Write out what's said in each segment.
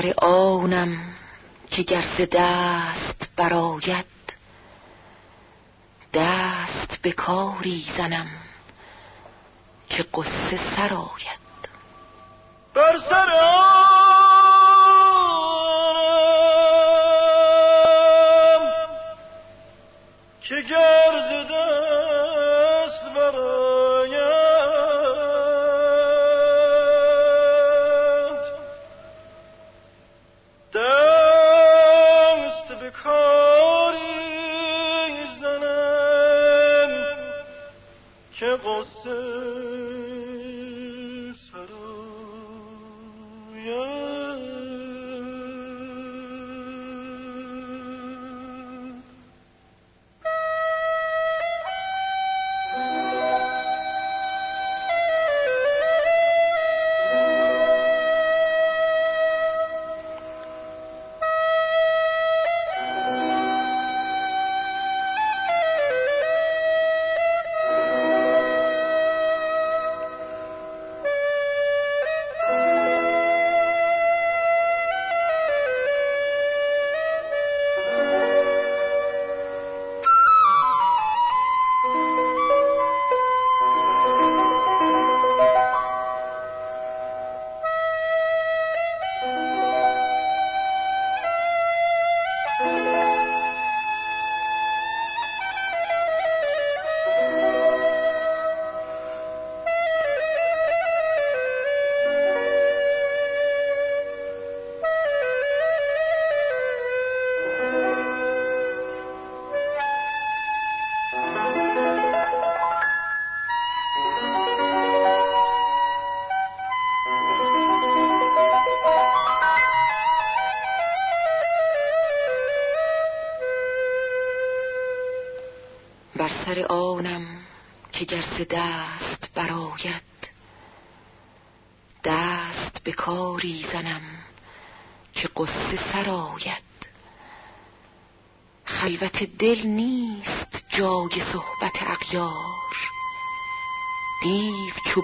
سر آنم که گرز دست براید دست به کاری زنم که قصه سراید بر سر که گرز دست که قصه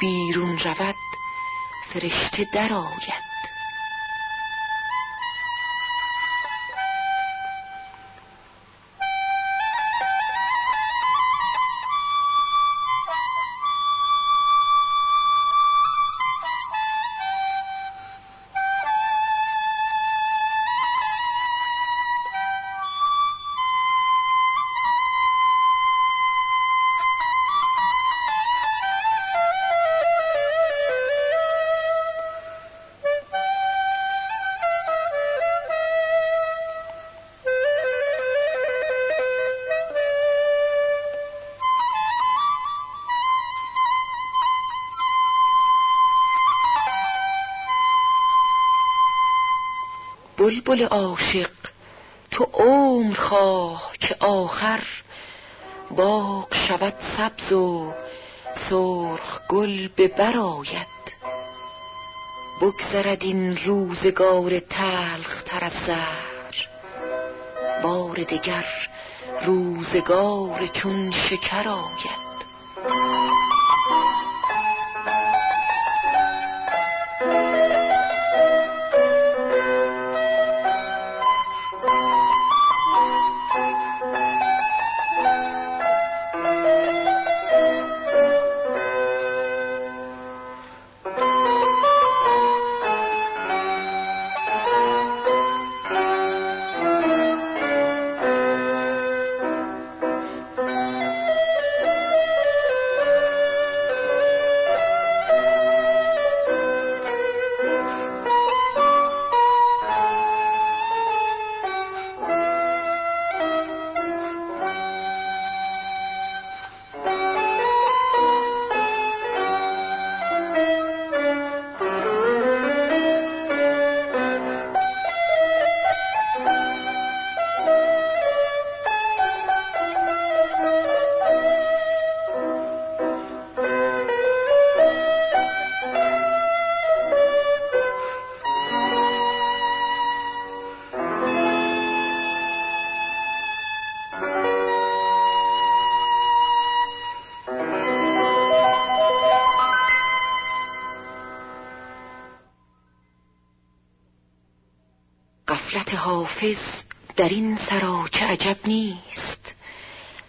بیرون رود فرشته درآید. بلبل عاشق تو عمر خواه که آخر باغ شود سبز و سرخ گل به برآید بگذرد این روزگار تلخ تر از زهر بار دگر روزگار چون شکر آید. حافظ در این سرا چه عجب نیست.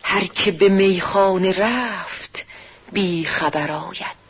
هر که به میخانه رفت بی خبر آید.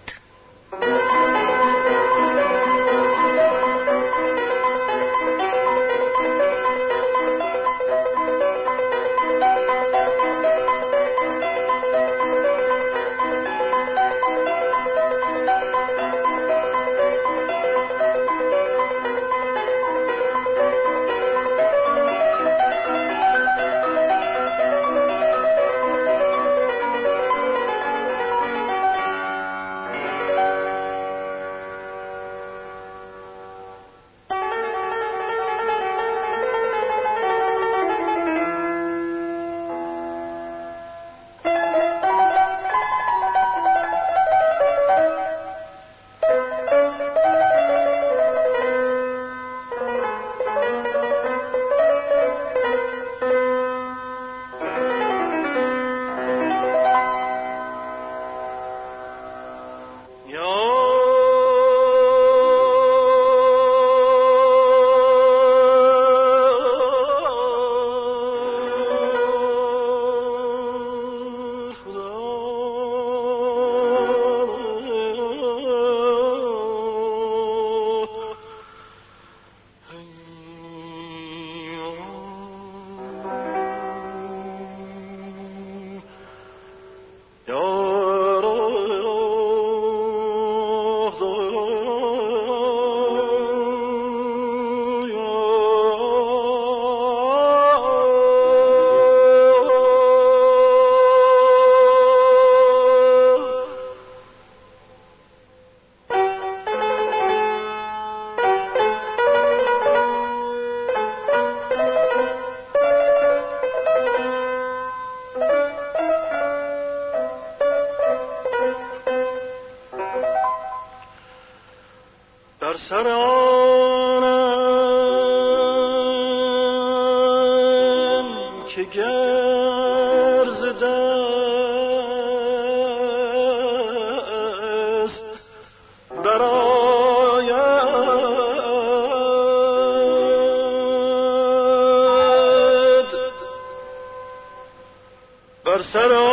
سلام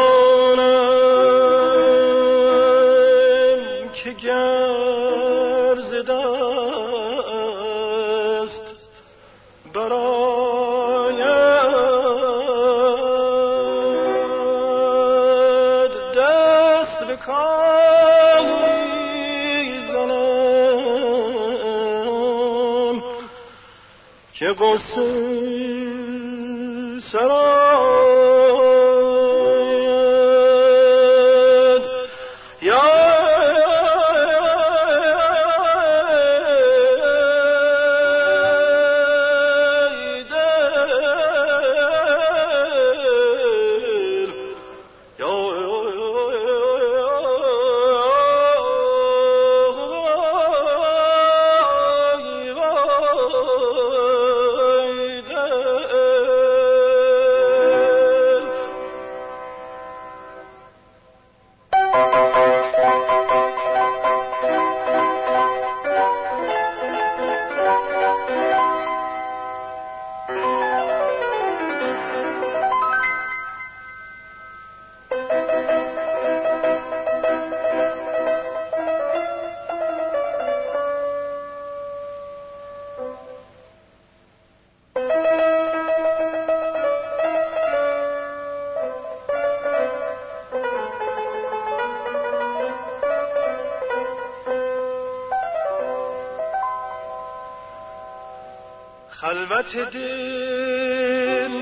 خلوت دل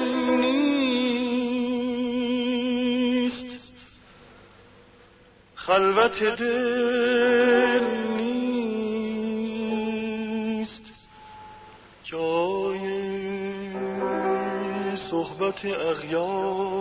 نیست. خلوت دل نیست. جای صحبت اغیار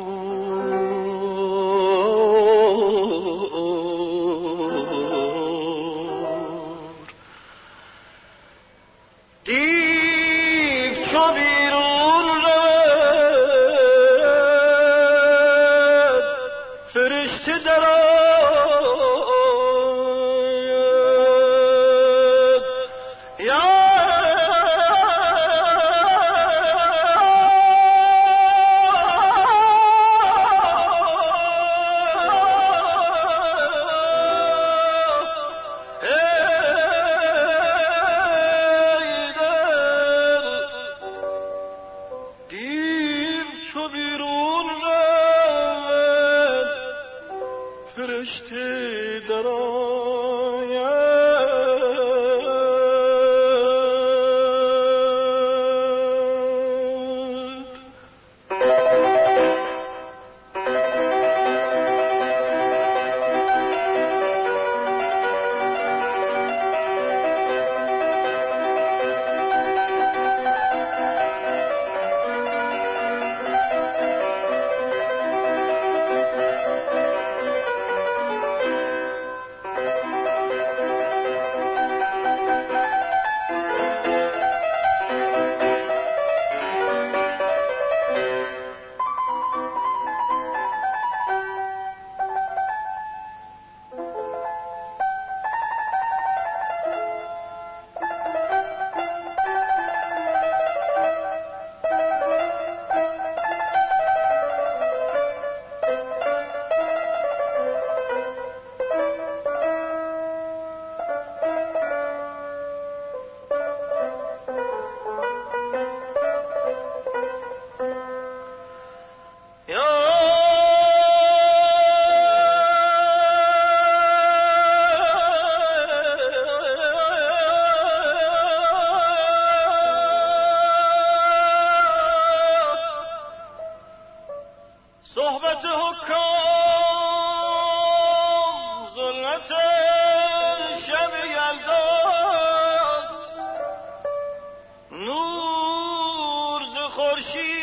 মুর্শিদ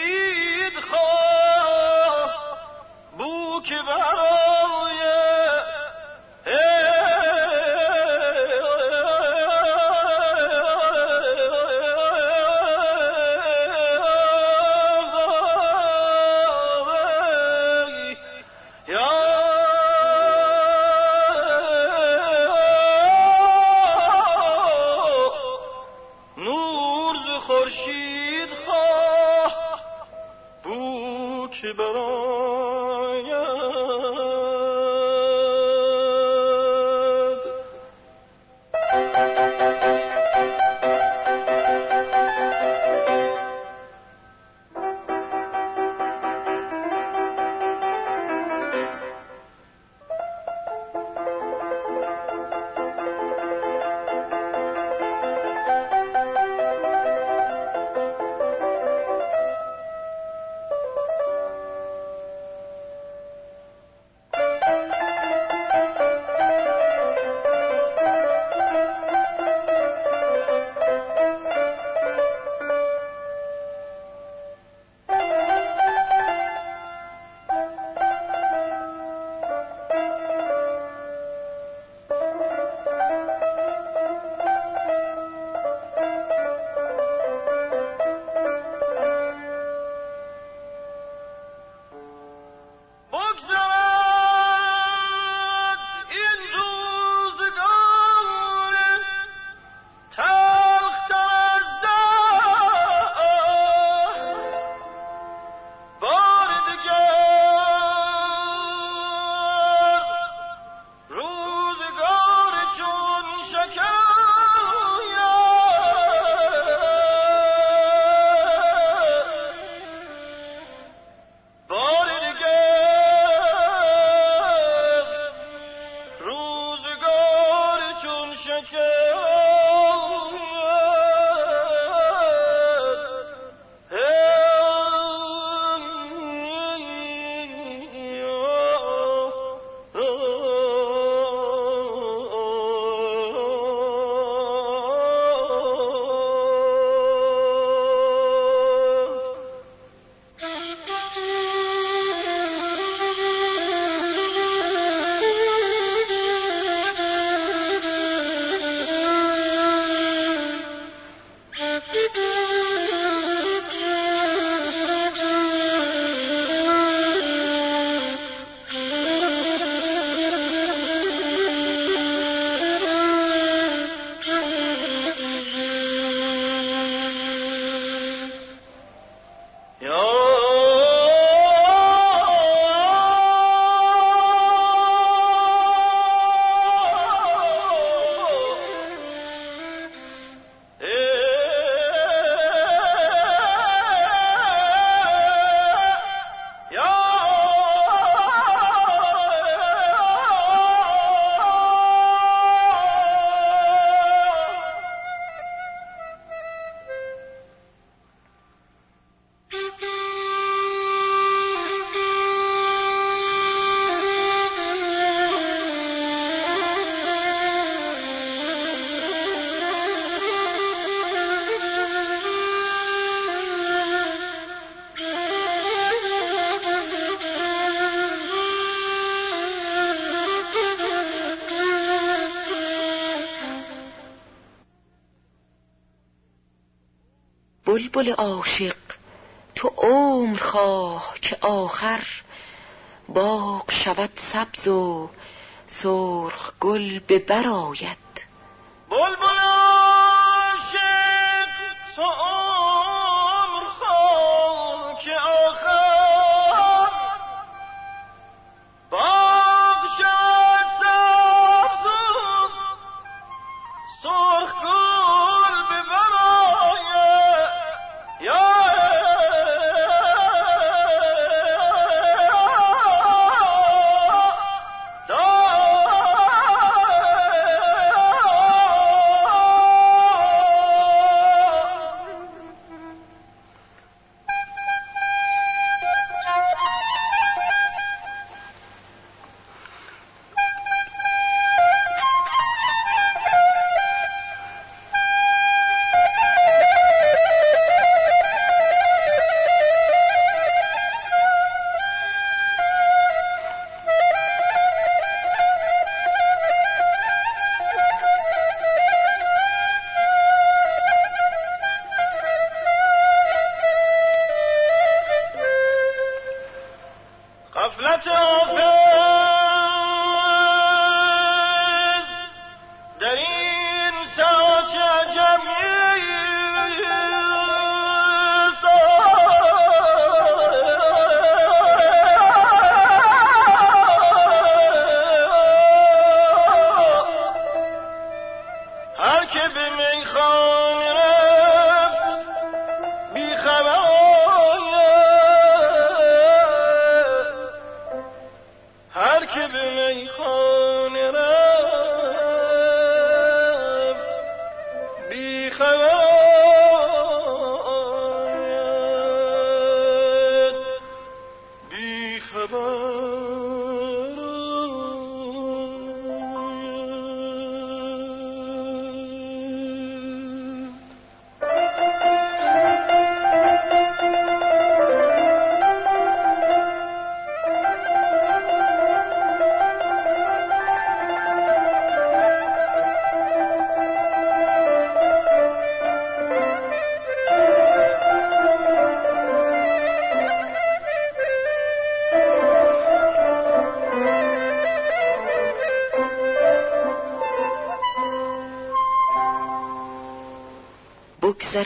بلبل عاشق تو عمر خواه که آخر باغ شود سبز و سرخ گل به برآید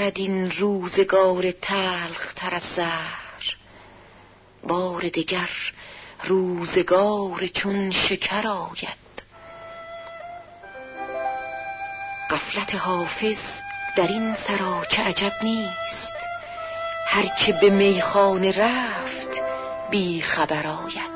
بگذرد این روزگار تلخ تر از زهر. بار دگر روزگار چون شکر آید. قفلت حافظ در این سرا که عجب نیست. هر که به میخانه رفت بی خبر آید.